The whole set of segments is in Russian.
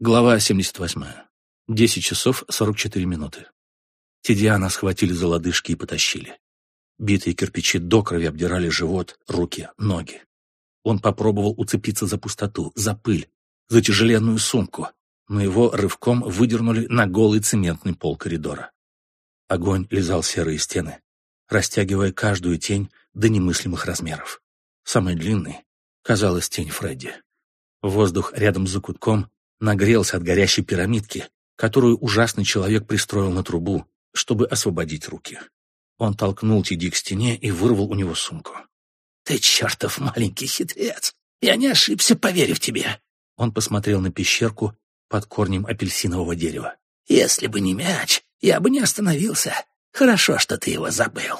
Глава 78. 10 часов 44 минуты. Тидиана схватили за лодыжки и потащили. Битые кирпичи до крови обдирали живот, руки, ноги. Он попробовал уцепиться за пустоту, за пыль, за тяжеленную сумку, но его рывком выдернули на голый цементный пол коридора. Огонь лизал серые стены, растягивая каждую тень до немыслимых размеров. Самой длинной казалась тень Фредди. Воздух рядом с закутком нагрелся от горящей пирамидки, которую ужасный человек пристроил на трубу, чтобы освободить руки. Он толкнул Тиди к стене и вырвал у него сумку. «Ты чертов маленький хитрец! Я не ошибся, поверив тебе!» Он посмотрел на пещерку под корнем апельсинового дерева. «Если бы не мяч, я бы не остановился. Хорошо, что ты его забыл».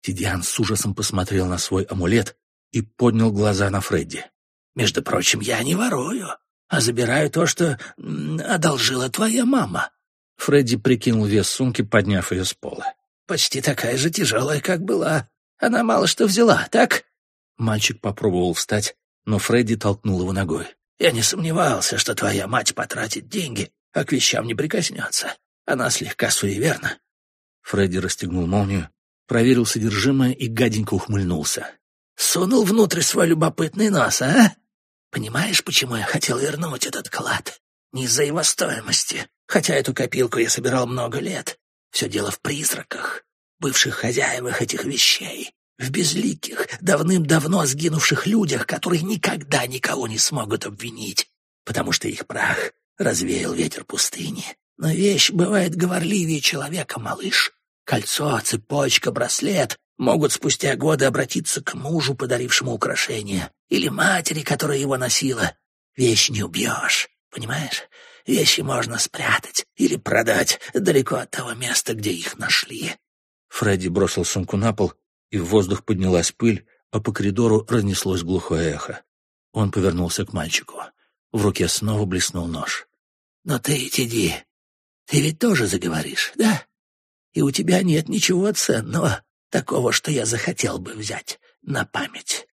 Тидиан с ужасом посмотрел на свой амулет и поднял глаза на Фредди. «Между прочим, я не ворую а забираю то, что одолжила твоя мама». Фредди прикинул вес сумки, подняв ее с пола. «Почти такая же тяжелая, как была. Она мало что взяла, так?» Мальчик попробовал встать, но Фредди толкнул его ногой. «Я не сомневался, что твоя мать потратит деньги, а к вещам не прикоснется. Она слегка суеверна». Фредди расстегнул молнию, проверил содержимое и гаденько ухмыльнулся. «Сунул внутрь свой любопытный нос, а? Понимаешь, почему я хотел вернуть этот клад? Не из-за его стоимости, хотя эту копилку я собирал много лет. Все дело в призраках, бывших хозяевах этих вещей, в безликих, давным-давно сгинувших людях, которые никогда никого не смогут обвинить, потому что их прах развеял ветер пустыни. Но вещь бывает говорливее человека, малыш. Кольцо, цепочка, браслет могут спустя годы обратиться к мужу, подарившему украшение, или матери, которая его носила. Вещь не убьешь, понимаешь? Вещи можно спрятать или продать далеко от того места, где их нашли. Фредди бросил сумку на пол, и в воздух поднялась пыль, а по коридору разнеслось глухое эхо. Он повернулся к мальчику. В руке снова блеснул нож. «Но ты, Тиди, ты ведь тоже заговоришь, да? И у тебя нет ничего ценного, Такого, что я захотел бы взять на память.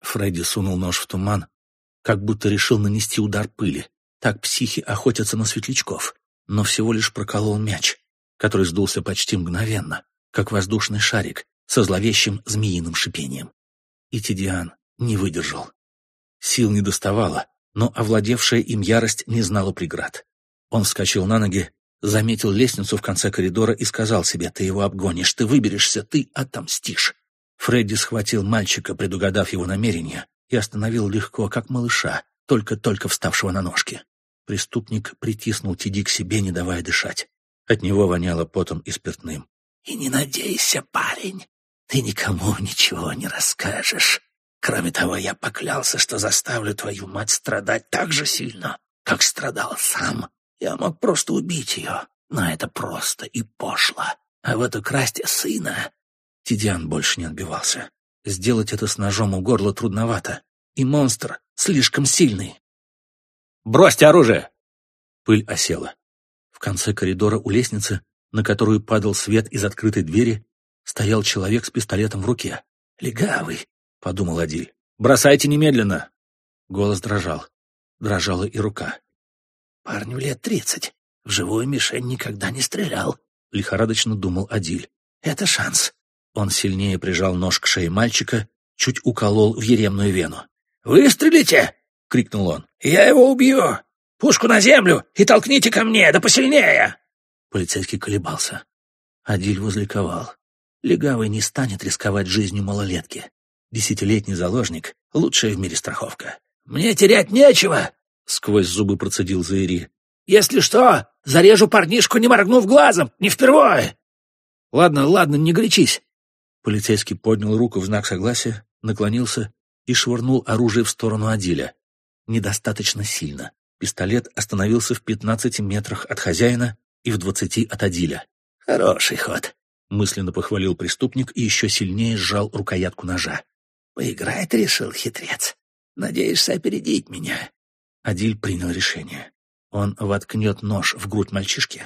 Фредди сунул нож в туман, как будто решил нанести удар пыли. Так психи охотятся на светлячков, но всего лишь проколол мяч, который сдулся почти мгновенно, как воздушный шарик со зловещим змеиным шипением. И Тидиан не выдержал. Сил не доставало, но овладевшая им ярость не знала преград. Он вскочил на ноги Заметил лестницу в конце коридора и сказал себе, ты его обгонишь, ты выберешься, ты отомстишь. Фредди схватил мальчика, предугадав его намерение, и остановил легко, как малыша, только-только вставшего на ножки. Преступник притиснул Тиди к себе, не давая дышать. От него воняло потом и спиртным. «И не надейся, парень, ты никому ничего не расскажешь. Кроме того, я поклялся, что заставлю твою мать страдать так же сильно, как страдал сам. Я мог просто убить ее, но это просто и пошло. А вот украсть сына... Тидиан больше не отбивался. Сделать это с ножом у горла трудновато, и монстр слишком сильный. «Бросьте оружие!» Пыль осела. В конце коридора у лестницы, на которую падал свет из открытой двери, стоял человек с пистолетом в руке. «Легавый», — подумал Адиль. «Бросайте немедленно!» Голос дрожал. Дрожала и рука. Парню лет тридцать. В живую мишень никогда не стрелял. Лихорадочно думал Адиль. Это шанс. Он сильнее прижал нож к шее мальчика, чуть уколол в еремную вену. «Выстрелите!» — крикнул он. «Я его убью! Пушку на землю и толкните ко мне, да посильнее!» Полицейский колебался. Адиль возликовал. Легавый не станет рисковать жизнью малолетки. Десятилетний заложник — лучшая в мире страховка. «Мне терять нечего!» Сквозь зубы процедил Заири. «Если что, зарежу парнишку, не моргнув глазом, не впервые!» «Ладно, ладно, не горячись!» Полицейский поднял руку в знак согласия, наклонился и швырнул оружие в сторону Адиля. Недостаточно сильно. Пистолет остановился в пятнадцати метрах от хозяина и в двадцати от Адиля. «Хороший ход», — мысленно похвалил преступник и еще сильнее сжал рукоятку ножа. «Поиграть решил, хитрец. Надеешься опередить меня. Адиль принял решение. Он воткнет нож в грудь мальчишки.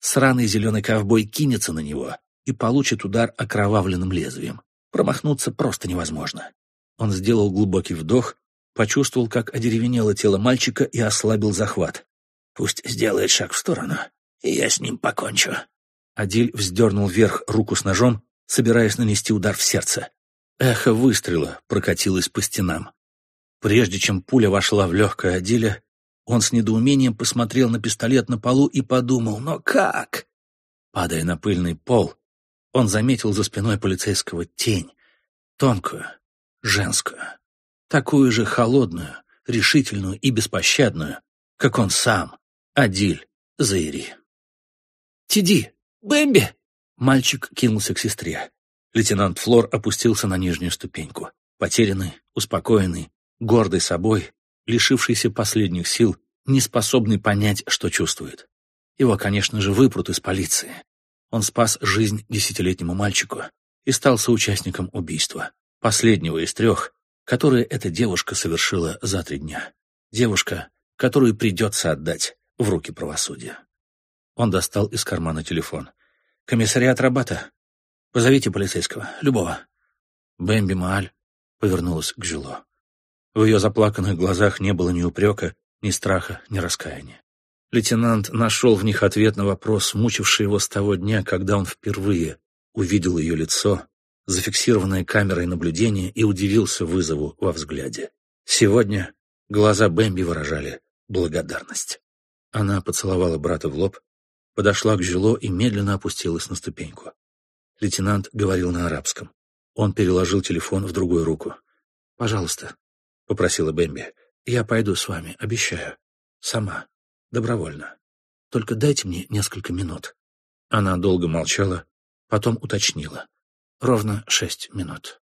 Сраный зеленый ковбой кинется на него и получит удар окровавленным лезвием. Промахнуться просто невозможно. Он сделал глубокий вдох, почувствовал, как одеревенело тело мальчика и ослабил захват. Пусть сделает шаг в сторону, и я с ним покончу». Адиль вздернул вверх руку с ножом, собираясь нанести удар в сердце. Эхо выстрела прокатилось по стенам. Прежде чем пуля вошла в легкое Адиля, он с недоумением посмотрел на пистолет на полу и подумал, но как? Падая на пыльный пол, он заметил за спиной полицейского тень, тонкую, женскую, такую же холодную, решительную и беспощадную, как он сам, Адиль Заири. «Тиди! Бэмби!» Мальчик кинулся к сестре. Лейтенант Флор опустился на нижнюю ступеньку. Потерянный, успокоенный, гордый собой, лишившийся последних сил, не способный понять, что чувствует. Его, конечно же, выпрут из полиции. Он спас жизнь десятилетнему мальчику и стал соучастником убийства, последнего из трех, которые эта девушка совершила за три дня. Девушка, которую придется отдать в руки правосудия. Он достал из кармана телефон. «Комиссариат Рабата. Позовите полицейского. Любого». Бэмби Мааль повернулась к Жило. В ее заплаканных глазах не было ни упрека, ни страха, ни раскаяния. Лейтенант нашел в них ответ на вопрос, мучивший его с того дня, когда он впервые увидел ее лицо, зафиксированное камерой наблюдения, и удивился вызову во взгляде. Сегодня глаза Бэмби выражали благодарность. Она поцеловала брата в лоб, подошла к Жило и медленно опустилась на ступеньку. Лейтенант говорил на арабском. Он переложил телефон в другую руку. «Пожалуйста», — попросила Бэмби, — «я пойду с вами, обещаю. Сама. Добровольно. Только дайте мне несколько минут». Она долго молчала, потом уточнила. «Ровно шесть минут».